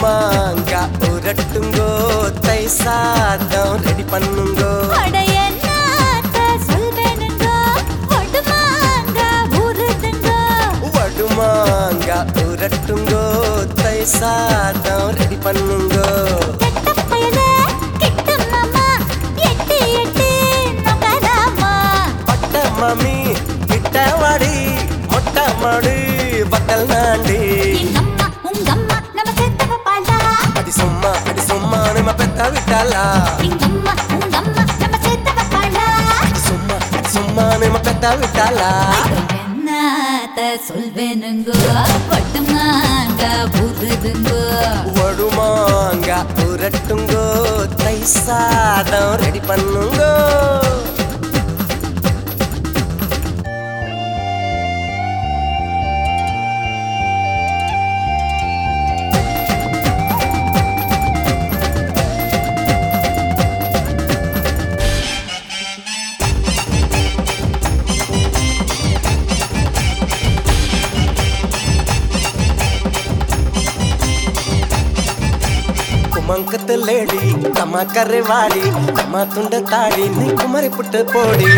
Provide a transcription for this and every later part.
படுமாங்க உரட்டுங்கோ தை சாதம் ரெடி பண்ணுங்கோ. வடுமாங்க உரட்டுங்கோ தை சாதம் ரெடி பண்ணுங்கோ. கெட்ட பயல கிட்ட மாமா எட்டி எட்டி நகராமா. பட்ட மாமி கிட்ட வாடி மொட்டை மாடு பட்டல் நாண்டி. சும்மா அடி சும்மா நம்ம பெத்த விட்டாளா? எங்கம்மா சும்மா சும்மா நம்ம பெத்த விட்டாளா? சொல்வேனுங்க? பட்டுமாங்க புதுதுங்க வடுமாங்க உரட்டுங்கோ தை சாதம் ரெடி பண்ணுங்கோ. ಕುಮಂಕದ ಲೇಡಿ ತಮ್ಮ ಕರೆವಾಡಿ ತಮ್ಮ ತುಂಡ ತಾಡಿ ನೀ ಕುಮರಿ ಪುಟ್ಟ ಪೋಡಿ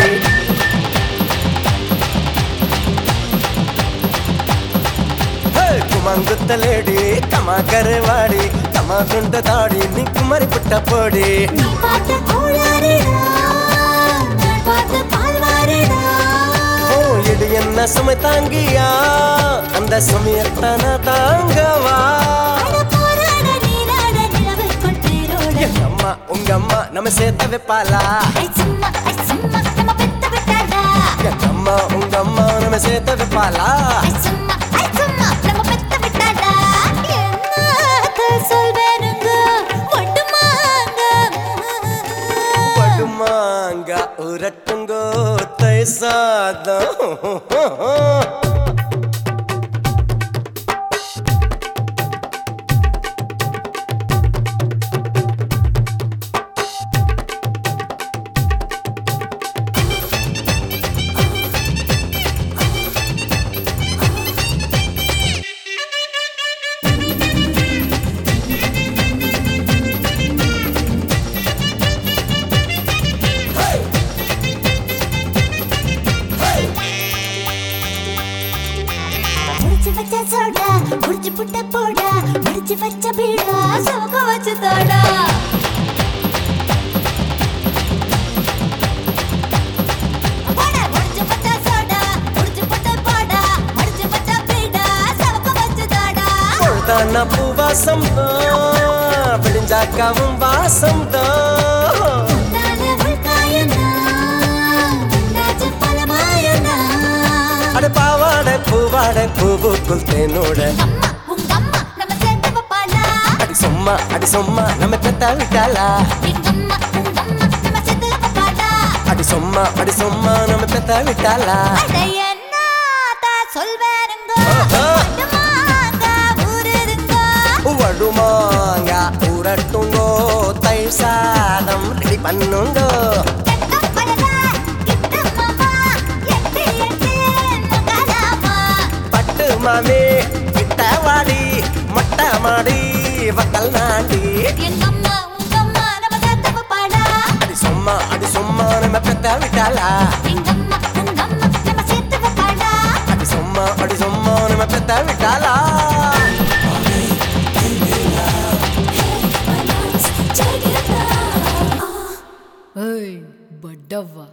ಹೇ, ಕುಮಂಕದ ಲೇಡಿ ತಮ್ಮ ಕರೆವಾಡಿ ತಮ್ಮ ತುಂಡ ತಾಡಿ ನೀ ಕುಮರಿ ಪುಟ್ಟ ಪೋಡಿ நீ பார்த்த கோளாறுடா நான் பார்த்த பால்வாறுடா ஓ இது என்ன சுமை தாங்கியா அந்த சுமையத்தான தாங்கவா அம்மா உங்க அம்மா நம்ம சேர்த்த வைப்பாளா? அம்மா உங்க அம்மா நம்ம சேர்த்த வைப்பாளா? உரட்டுங்கோ தை சாதம். முடிச்சு வச்ச சோடா முடிச்சு புட்ட போடா முடிச்சு வச்ச பீடா சோக வச்சு தோடா. பூவாசம் தான் விடிஞ்சாக்காவும் வாசம் தான். பாவாட பூவாட பூவுக்குள் தேனோட? அடி சும்மா அடி சும்மா நம்ம பெத்த விட்டாளா? அடி சும்மா அடி சும்மா நம்ம பெத்த விட்டாளா? வடுமாங்க உரட்டுங்கோ தை சாதம் ரெடி பண்ணுங்கோ. மாமே கிட்ட வாடி மட்ட மாடி வத்தல் நாண்டி அடி சும்மா அடி சும்மா நம்ம பெத்த விட்டாளா? அடி சும்மா அடி ஏய் பட்டவா